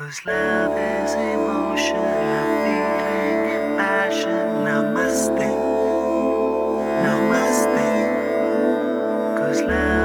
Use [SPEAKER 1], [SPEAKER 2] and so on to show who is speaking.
[SPEAKER 1] Cause love is emotion, a feeling a passion. Namaste, namaste. Cause love